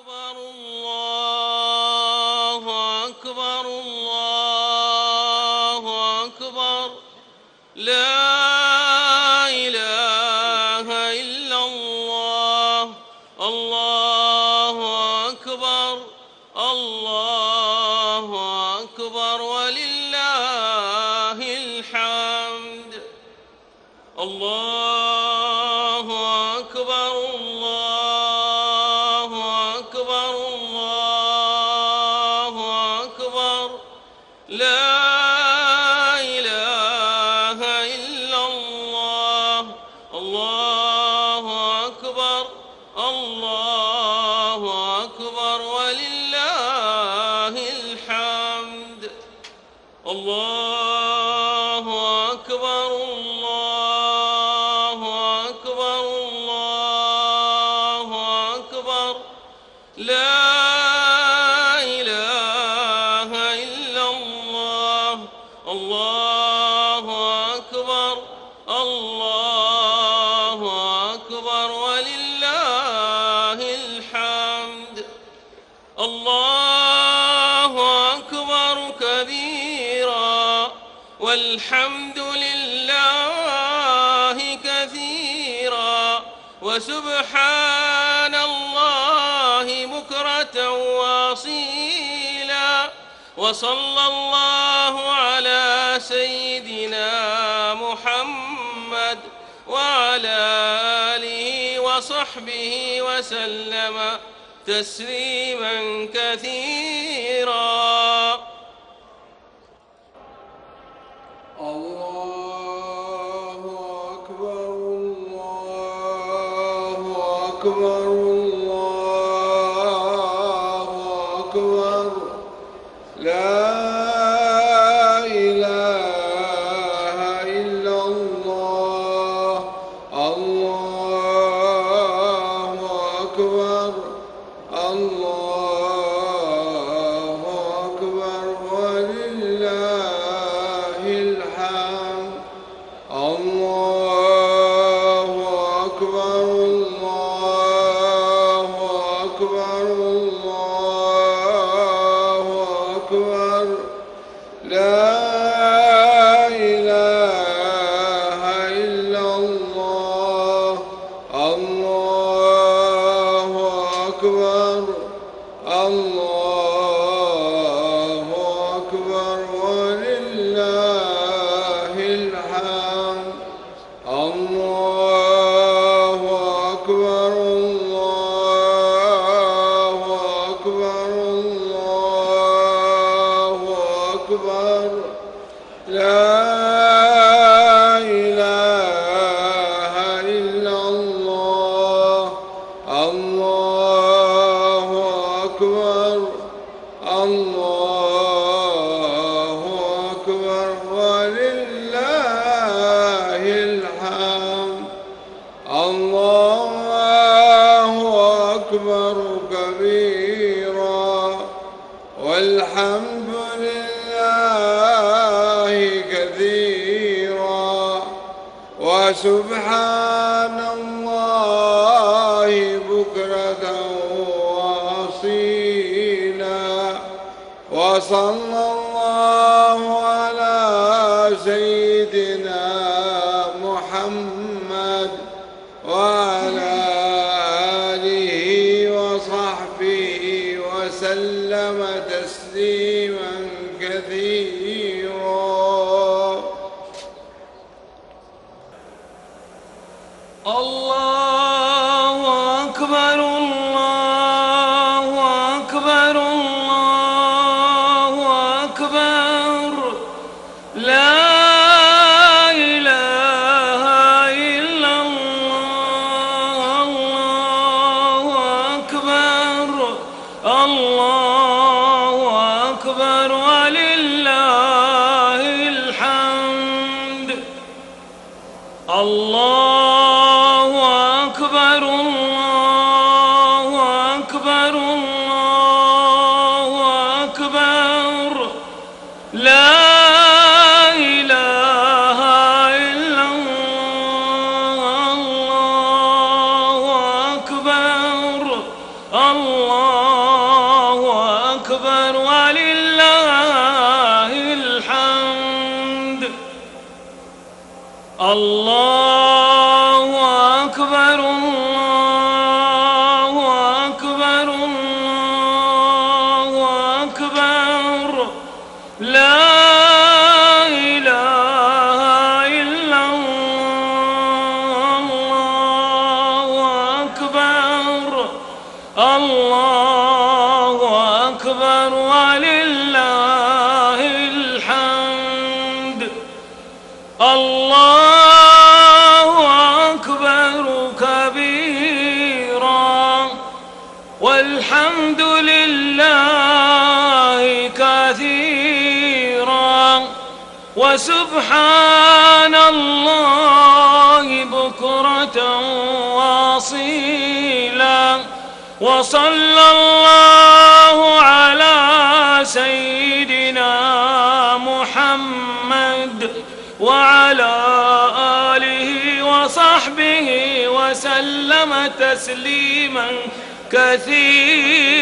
أكبر الله وسبحان الله بكرة وأصيلا. وصلى الله على سيدنا محمد وعلى آله وصحبه وسلم تسليما كثيرا. سبحان الله بكرة وأصيلا. وصلى الله وسبحان الله بكرة واصيلا. وصلى الله على سيدنا محمد وعلى آله وصحبه وسلم تسليما كثيرا.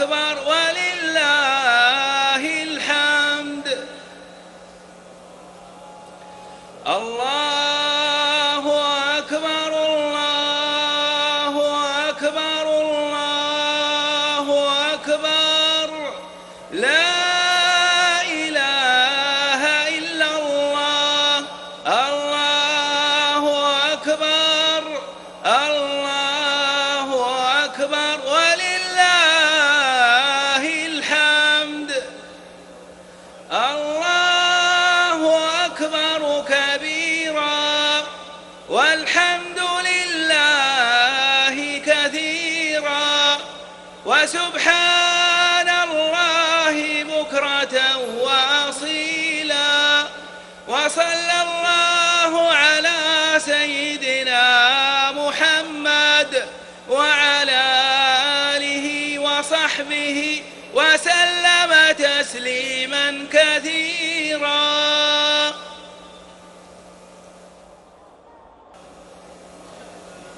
akbar wa وعلى آله وصحبه وسلم تسليما كثيرا.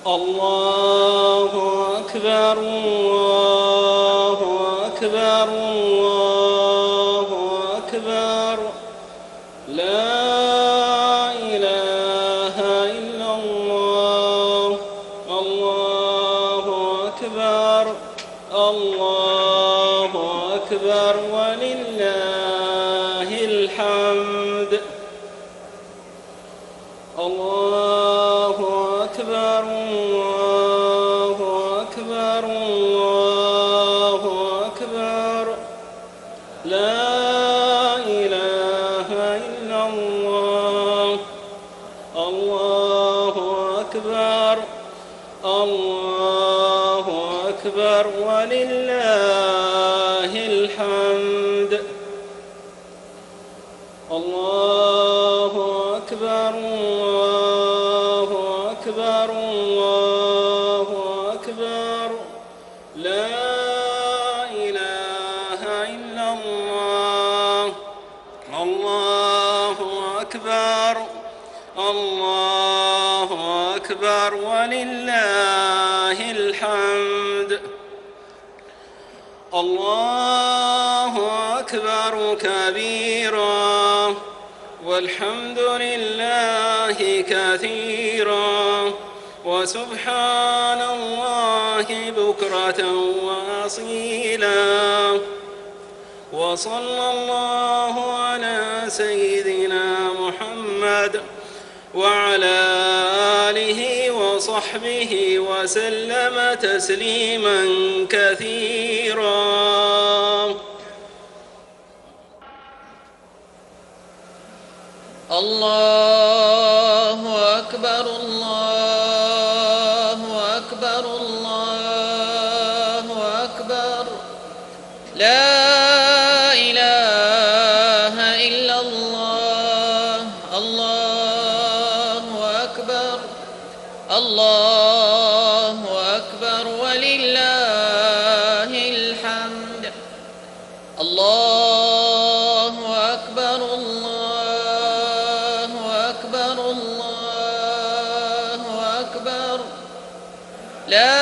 الله أكبر الله لا إله إلا الله. الله أكبر. الله أكبر. ولله والحمد لله كثيرا وسبحان الله بكرة وأصيلا. وصلى الله على سيدنا محمد وعلى آله وصحبه وسلم تسليما كثيرا. الله لا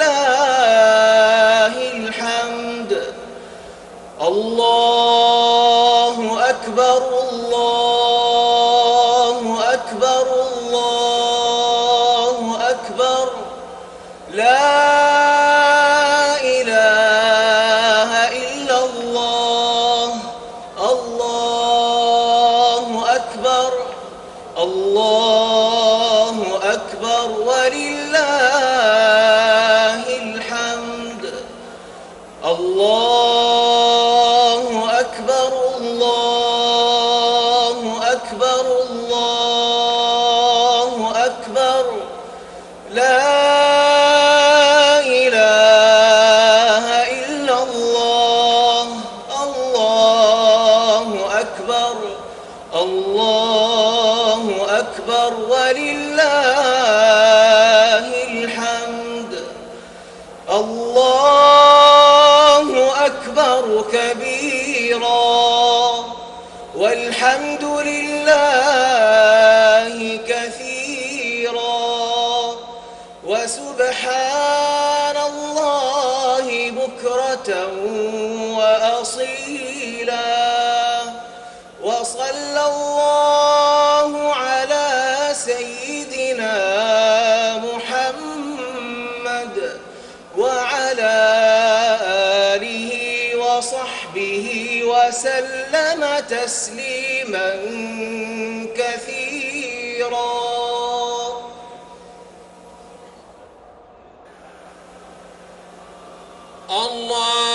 أكبر. الله أكبر ولله وسلم تسليما كثيرا. الله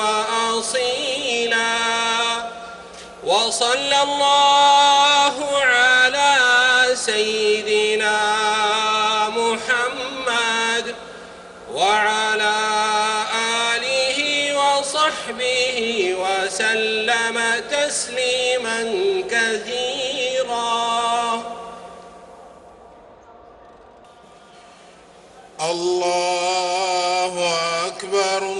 وأصيلا. وصلى الله على سيدنا محمد وعلى آله وصحبه وسلم تسليما كثيرا. الله أكبر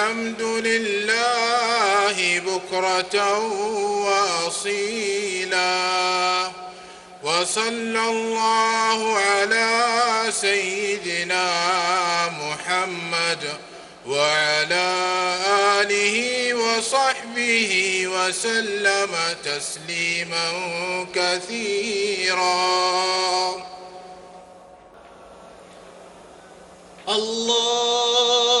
والحمد لله بكرة وأصيلا. وصلى الله على سيدنا محمد وعلى آله وصحبه وسلم تسليما كثيرا. الله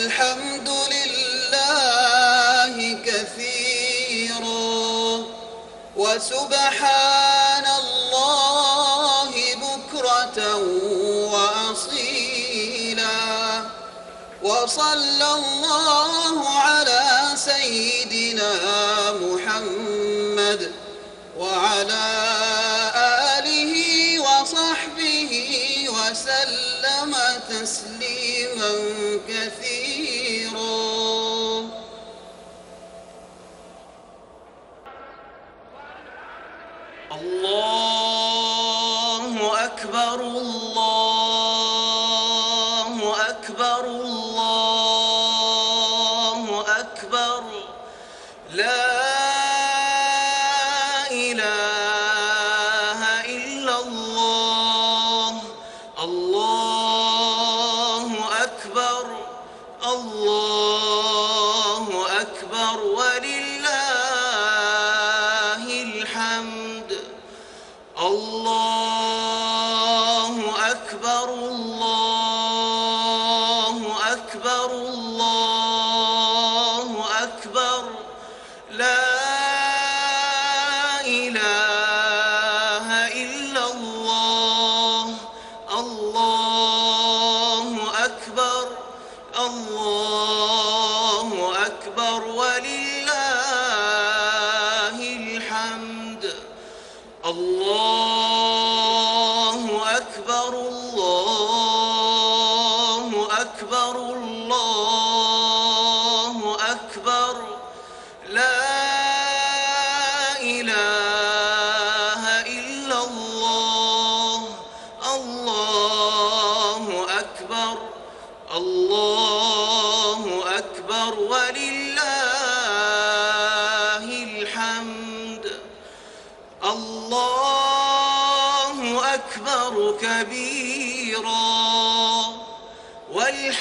والحمد لله كثيرا وسبحان الله بكرة وأصيلا. وصلى الله على سيدنا محمد وعلى آله إله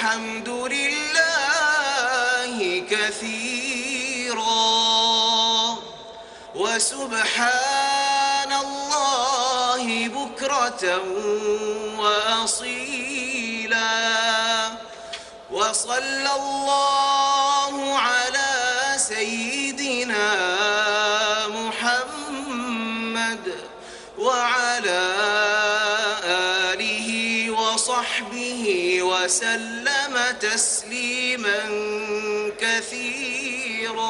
الحمد لله كثيرا. وسبحان الله بكرة وأصيلا. وصلى الله على سيدنا محمد وعلى وسلم تسليما كثيرا.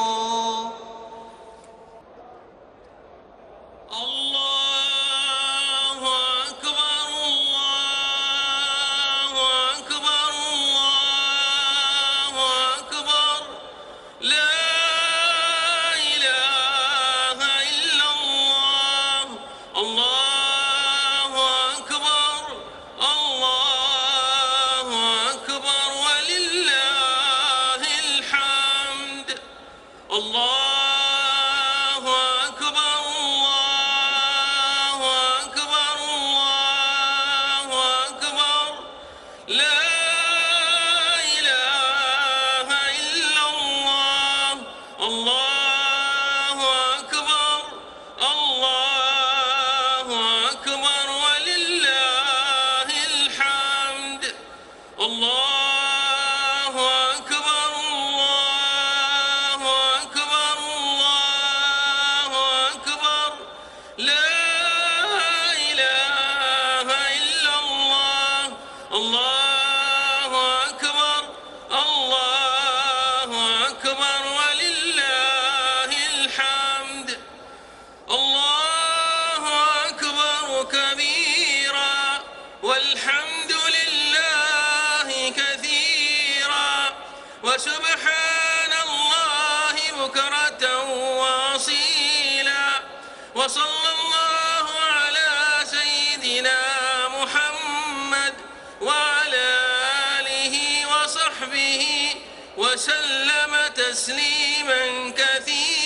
وسلم تسليما كثيرا.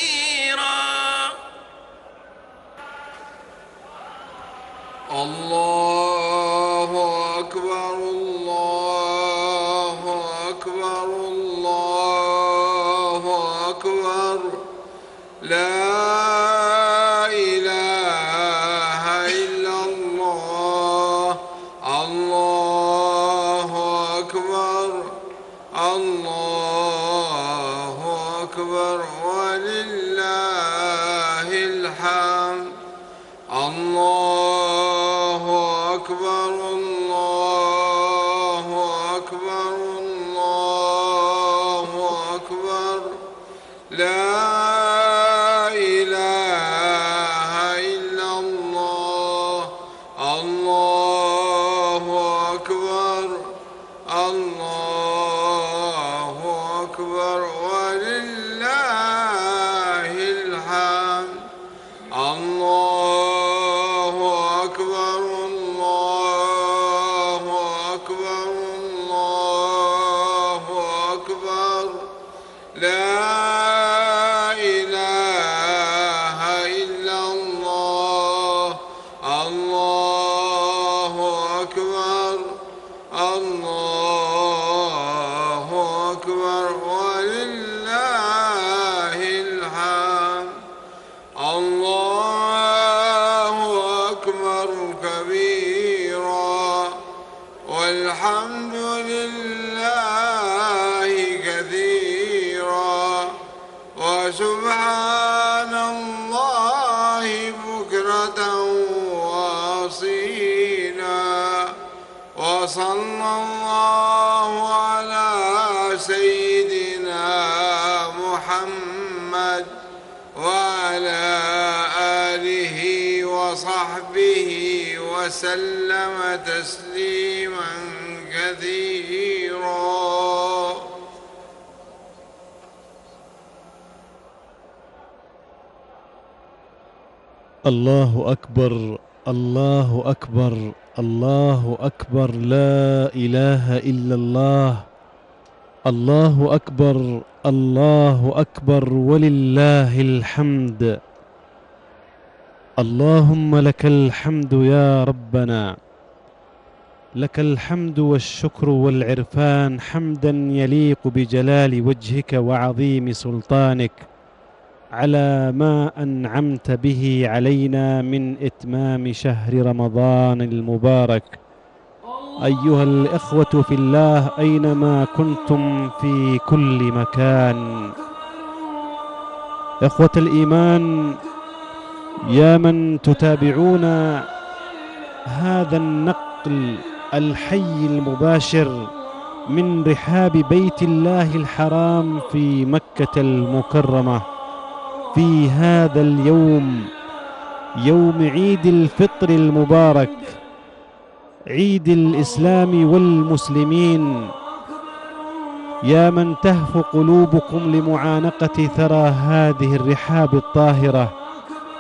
وسلم تسليما كثيرا. الله أكبر الله أكبر الله أكبر لا إله إلا الله. الله أكبر الله أكبر ولله الحمد. اللهم لك الحمد يا ربنا. لك الحمد والشكر والعرفان حمدا يليق بجلال وجهك وعظيم سلطانك على ما أنعمت به علينا من إتمام شهر رمضان المبارك. أيها الإخوة في الله أينما كنتم في كل مكان. إخوة الإيمان يا من تتابعون هذا النقل الحي المباشر من رحاب بيت الله الحرام في مكة المكرمة. في هذا اليوم يوم عيد الفطر المبارك عيد الإسلام والمسلمين. يا من تهف قلوبكم لمعانقة ثرى هذه الرحاب الطاهرة.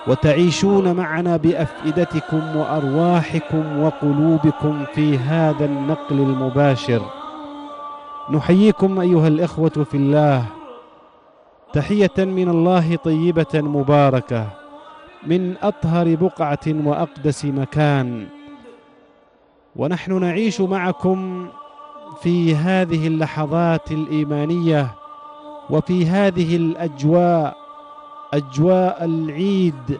وتعيشون معنا بأفئدتكم وأرواحكم وقلوبكم في هذا النقل المباشر. نحييكم أيها الإخوة في الله. تحية من الله طيبة مباركة من أطهر بقعة وأقدس مكان. ونحن نعيش معكم في هذه اللحظات الإيمانية وفي هذه الأجواء أجواء العيد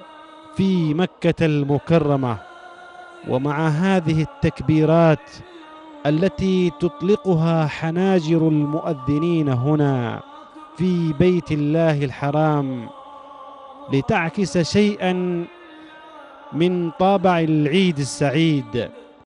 في مكة المكرمة. ومع هذه التكبيرات التي تطلقها حناجر المؤذنين هنا في بيت الله الحرام لتعكس شيئا من طابع العيد السعيد.